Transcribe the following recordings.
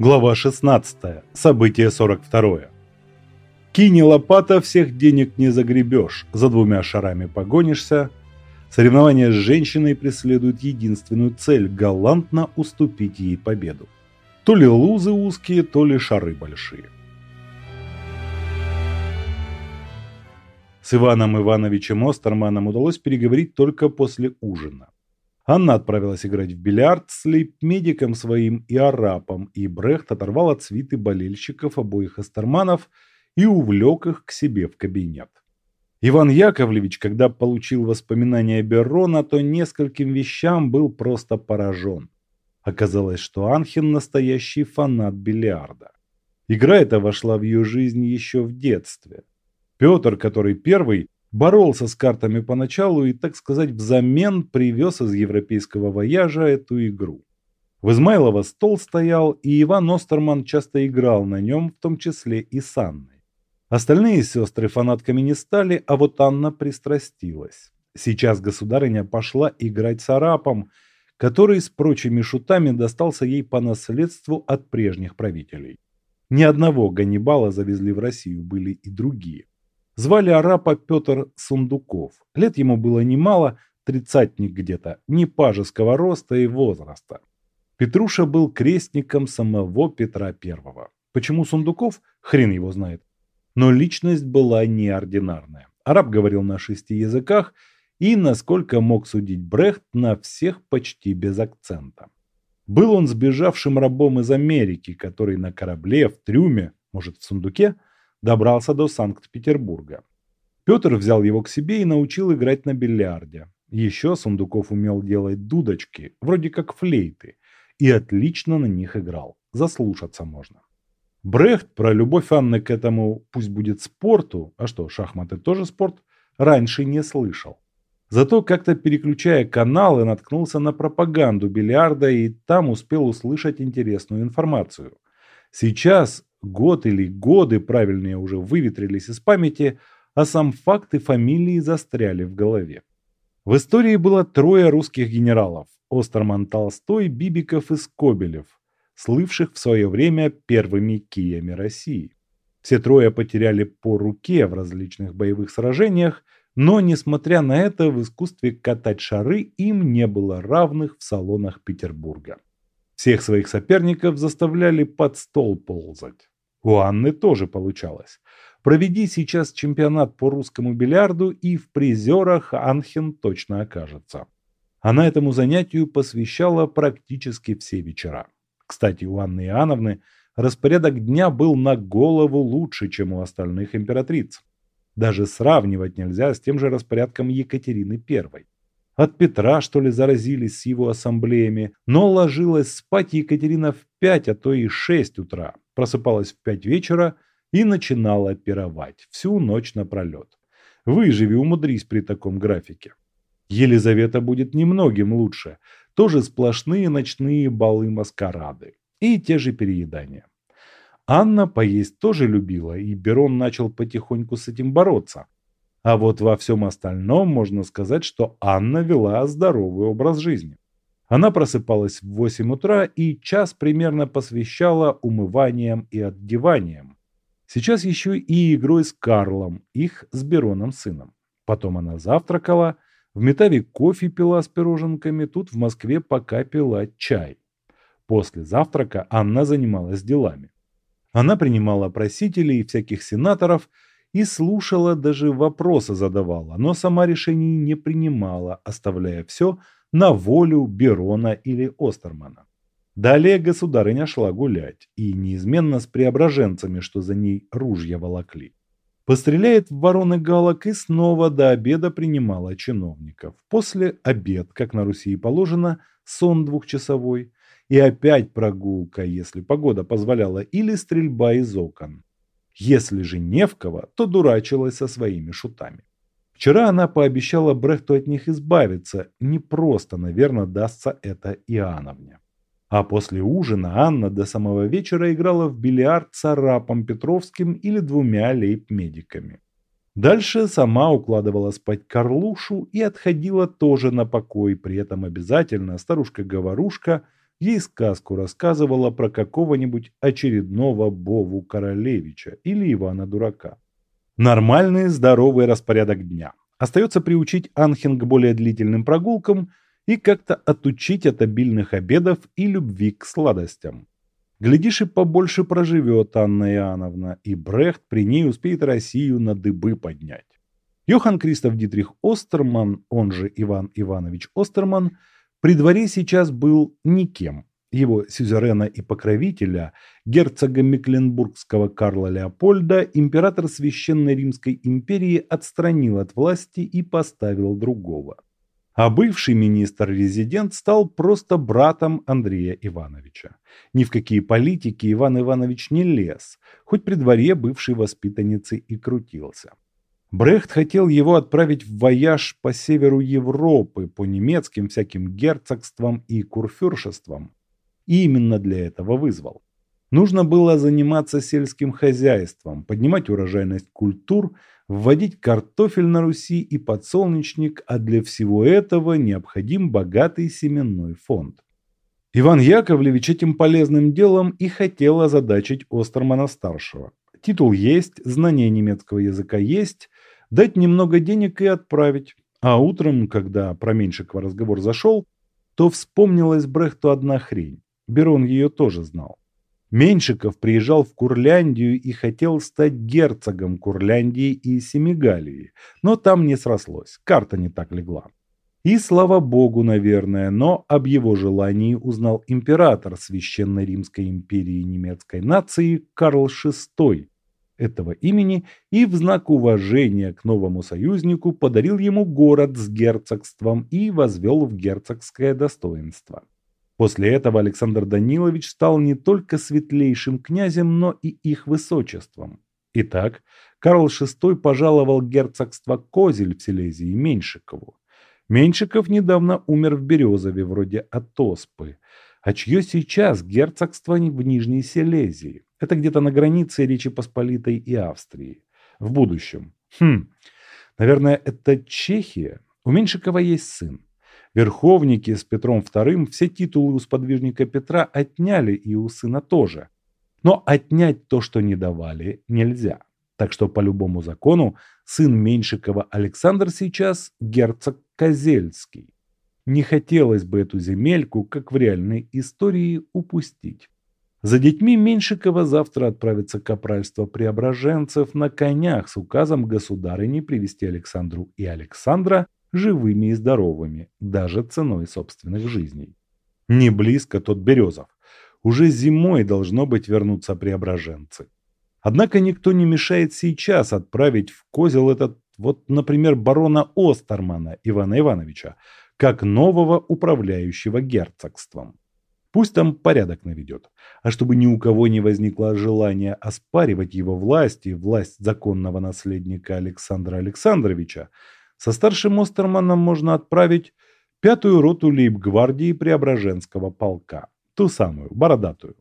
Глава 16. Событие 42. Кини лопата, всех денег не загребешь, за двумя шарами погонишься. Соревнование с женщиной преследует единственную цель – галантно уступить ей победу. То ли лузы узкие, то ли шары большие. С Иваном Ивановичем Остерманом удалось переговорить только после ужина. Анна отправилась играть в бильярд с лейб-медиком своим и арапом, и Брехт оторвал от свиты болельщиков обоих эстерманов и увлек их к себе в кабинет. Иван Яковлевич, когда получил воспоминания Берона, то нескольким вещам был просто поражен. Оказалось, что Анхин настоящий фанат бильярда. Игра эта вошла в ее жизнь еще в детстве. Петр, который первый, боролся с картами поначалу и, так сказать, взамен привез из европейского вояжа эту игру. В Измайлово стол стоял, и Иван Остерман часто играл на нем, в том числе и с Анной. Остальные сестры фанатками не стали, а вот Анна пристрастилась. Сейчас государыня пошла играть с арапом, который с прочими шутами достался ей по наследству от прежних правителей. Ни одного Ганнибала завезли в Россию, были и другие. Звали арапа Петр Сундуков. Лет ему было немало, тридцатник где-то, не пажеского роста и возраста. Петруша был крестником самого Петра Первого. Почему Сундуков? Хрен его знает. Но личность была неординарная. Араб говорил на шести языках и, насколько мог судить Брехт, на всех почти без акцента. Был он сбежавшим рабом из Америки, который на корабле, в трюме, может в сундуке – добрался до Санкт-Петербурга. Петр взял его к себе и научил играть на бильярде. Еще Сундуков умел делать дудочки, вроде как флейты, и отлично на них играл. Заслушаться можно. Брехт про любовь Анны к этому, пусть будет спорту, а что, шахматы тоже спорт, раньше не слышал. Зато как-то переключая каналы, наткнулся на пропаганду бильярда и там успел услышать интересную информацию. Сейчас Год или годы, правильнее, уже выветрились из памяти, а сам факт и фамилии застряли в голове. В истории было трое русских генералов – Остерман Толстой, Бибиков и Скобелев, слывших в свое время первыми киями России. Все трое потеряли по руке в различных боевых сражениях, но, несмотря на это, в искусстве катать шары им не было равных в салонах Петербурга. Всех своих соперников заставляли под стол ползать. У Анны тоже получалось. Проведи сейчас чемпионат по русскому бильярду, и в призерах Анхен точно окажется. Она этому занятию посвящала практически все вечера. Кстати, у Анны Иоанновны распорядок дня был на голову лучше, чем у остальных императриц. Даже сравнивать нельзя с тем же распорядком Екатерины I. От Петра, что ли, заразились с его ассамблеями, но ложилась спать Екатерина в 5, а то и 6 утра просыпалась в пять вечера и начинала пировать всю ночь напролет. Выживи, умудрись при таком графике. Елизавета будет немногим лучше. Тоже сплошные ночные балы-маскарады. И те же переедания. Анна поесть тоже любила, и Берон начал потихоньку с этим бороться. А вот во всем остальном можно сказать, что Анна вела здоровый образ жизни. Она просыпалась в 8 утра и час примерно посвящала умываниям и одеваниям. Сейчас еще и игрой с Карлом, их с Бероном сыном. Потом она завтракала, в Метаве кофе пила с пироженками, тут в Москве пока пила чай. После завтрака Анна занималась делами. Она принимала просителей и всяких сенаторов и слушала, даже вопросы задавала, но сама решений не принимала, оставляя все – на волю Берона или Остермана. Далее государыня шла гулять, и неизменно с преображенцами, что за ней ружья волокли. Постреляет в вороны галок и снова до обеда принимала чиновников. После обед, как на Руси и положено, сон двухчасовой, и опять прогулка, если погода позволяла, или стрельба из окон. Если же не в кого, то дурачилась со своими шутами. Вчера она пообещала Брехту от них избавиться, не просто, наверное, дастся это Иоанновне. А после ужина Анна до самого вечера играла в бильярд с Арапом Петровским или двумя лейб-медиками. Дальше сама укладывала спать Карлушу и отходила тоже на покой, при этом обязательно старушка-говорушка ей сказку рассказывала про какого-нибудь очередного Бову Королевича или Ивана Дурака. Нормальный здоровый распорядок дня. Остается приучить Анхен к более длительным прогулкам и как-то отучить от обильных обедов и любви к сладостям. Глядишь, и побольше проживет Анна Иоанновна, и Брехт при ней успеет Россию на дыбы поднять. Йохан Кристоф Дитрих Остерман, он же Иван Иванович Остерман, при дворе сейчас был никем. Его сюзерена и покровителя, герцога Мекленбургского Карла Леопольда, император Священной Римской империи отстранил от власти и поставил другого. А бывший министр-резидент стал просто братом Андрея Ивановича. Ни в какие политики Иван Иванович не лез, хоть при дворе бывшей воспитанницы и крутился. Брехт хотел его отправить в вояж по северу Европы, по немецким всяким герцогствам и курфюршествам. И именно для этого вызвал. Нужно было заниматься сельским хозяйством, поднимать урожайность культур, вводить картофель на Руси и подсолнечник, а для всего этого необходим богатый семенной фонд. Иван Яковлевич этим полезным делом и хотел озадачить Остермана-старшего. Титул есть, знание немецкого языка есть, дать немного денег и отправить. А утром, когда про Меньшикова разговор зашел, то вспомнилась Брехту одна хрень. Берон ее тоже знал. Меньшиков приезжал в Курляндию и хотел стать герцогом Курляндии и Семигалии, но там не срослось, карта не так легла. И слава богу, наверное, но об его желании узнал император Священной Римской империи немецкой нации Карл VI этого имени и в знак уважения к новому союзнику подарил ему город с герцогством и возвел в герцогское достоинство. После этого Александр Данилович стал не только светлейшим князем, но и их высочеством. Итак, Карл VI пожаловал герцогство Козель в Силезии Меньшикову. Меньшиков недавно умер в Березове, вроде от оспы. А чье сейчас герцогство в Нижней Силезии? Это где-то на границе Речи Посполитой и Австрии. В будущем. Хм, наверное, это Чехия? У Меньшикова есть сын. Верховники с Петром II все титулы у сподвижника Петра отняли и у сына тоже. Но отнять то, что не давали, нельзя. Так что по любому закону сын Меньшикова Александр сейчас герцог Козельский. Не хотелось бы эту земельку, как в реальной истории, упустить. За детьми Меньшикова завтра отправится капральство преображенцев на конях с указом государыни привести Александру и Александра живыми и здоровыми, даже ценой собственных жизней. Не близко тот Березов. Уже зимой должно быть вернуться преображенцы. Однако никто не мешает сейчас отправить в Козел этот, вот, например, барона Остермана Ивана Ивановича, как нового управляющего герцогством. Пусть там порядок наведет. А чтобы ни у кого не возникло желания оспаривать его власть и власть законного наследника Александра Александровича, со старшим Остерманом можно отправить пятую роту лейб-гвардии Преображенского полка, ту самую, бородатую.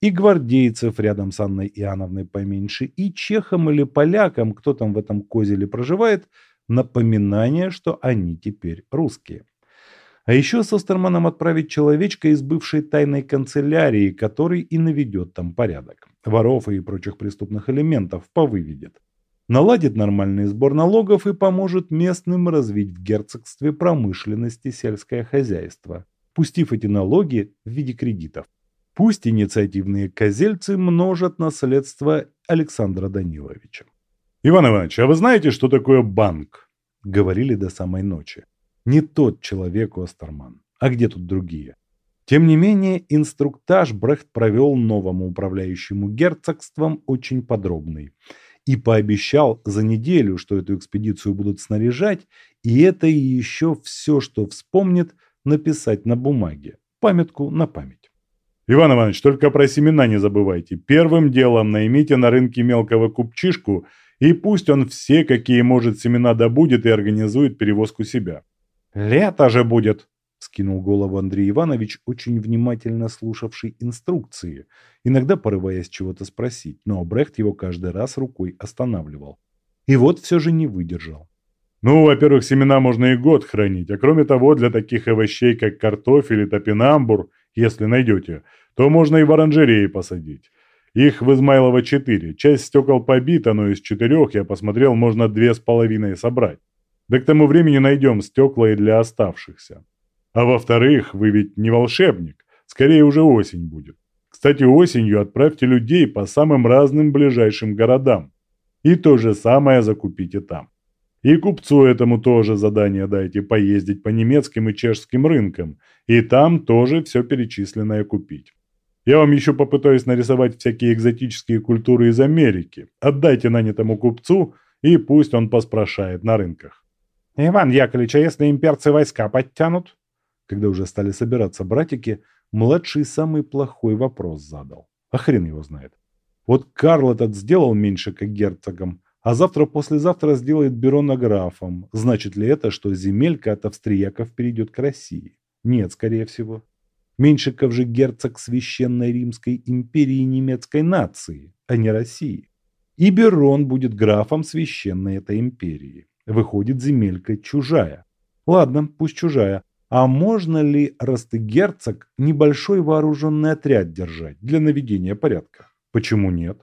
И гвардейцев рядом с Анной Иоанновной поменьше, и чехам или полякам, кто там в этом козеле проживает, напоминание, что они теперь русские. А еще с Остерманом отправить человечка из бывшей тайной канцелярии, который и наведет там порядок. Воров и прочих преступных элементов повыведет наладит нормальный сбор налогов и поможет местным развить в герцогстве промышленность и сельское хозяйство, пустив эти налоги в виде кредитов. Пусть инициативные козельцы множат наследство Александра Даниловича. «Иван Иванович, а вы знаете, что такое банк?» Говорили до самой ночи. Не тот человек Остерман, а где тут другие? Тем не менее, инструктаж Брехт провел новому управляющему герцогством очень подробный – и пообещал за неделю, что эту экспедицию будут снаряжать, и это и еще все, что вспомнит, написать на бумаге, памятку на память. Иван Иванович, только про семена не забывайте. Первым делом наймите на рынке мелкого купчишку, и пусть он все, какие может, семена добудет и организует перевозку себя. Лето же будет, Скинул голову Андрей Иванович, очень внимательно слушавший инструкции, иногда порываясь чего-то спросить, но Брехт его каждый раз рукой останавливал. И вот все же не выдержал. Ну, во-первых, семена можно и год хранить, а кроме того, для таких овощей, как картофель и топинамбур, если найдете, то можно и в оранжерее посадить. Их в Измайлово четыре. Часть стекол побита, но из четырех, я посмотрел, можно две с половиной собрать. Да к тому времени найдем стекла и для оставшихся. А во-вторых, вы ведь не волшебник. Скорее уже осень будет. Кстати, осенью отправьте людей по самым разным ближайшим городам. И то же самое закупите там. И купцу этому тоже задание дайте поездить по немецким и чешским рынкам, и там тоже все перечисленное купить. Я вам еще попытаюсь нарисовать всякие экзотические культуры из Америки. Отдайте нанятому купцу, и пусть он поспрашает на рынках. Иван Яковлевич, а если имперцы войска подтянут? Когда уже стали собираться братики, младший самый плохой вопрос задал. А хрен его знает. Вот Карл этот сделал меньше как герцогом, а завтра-послезавтра сделает Берона графом. Значит ли это, что земелька от австрияков перейдет к России? Нет, скорее всего. Меньшиков же герцог Священной Римской империи немецкой нации, а не России. И Берон будет графом Священной этой империи. Выходит, земелька чужая. Ладно, пусть чужая. А можно ли, раз ты герцог, небольшой вооруженный отряд держать для наведения порядка? Почему нет?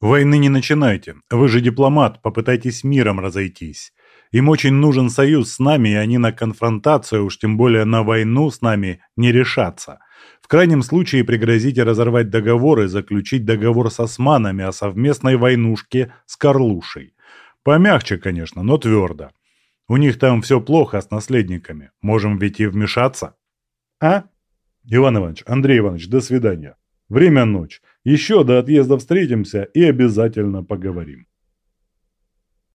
Войны не начинайте. Вы же дипломат, попытайтесь миром разойтись. Им очень нужен союз с нами, и они на конфронтацию, уж тем более на войну с нами, не решатся. В крайнем случае пригрозите разорвать договор и заключить договор с османами о совместной войнушке с Карлушей. Помягче, конечно, но твердо. У них там все плохо с наследниками. Можем ведь и вмешаться. А? Иван Иванович, Андрей Иванович, до свидания. Время ночь. Еще до отъезда встретимся и обязательно поговорим.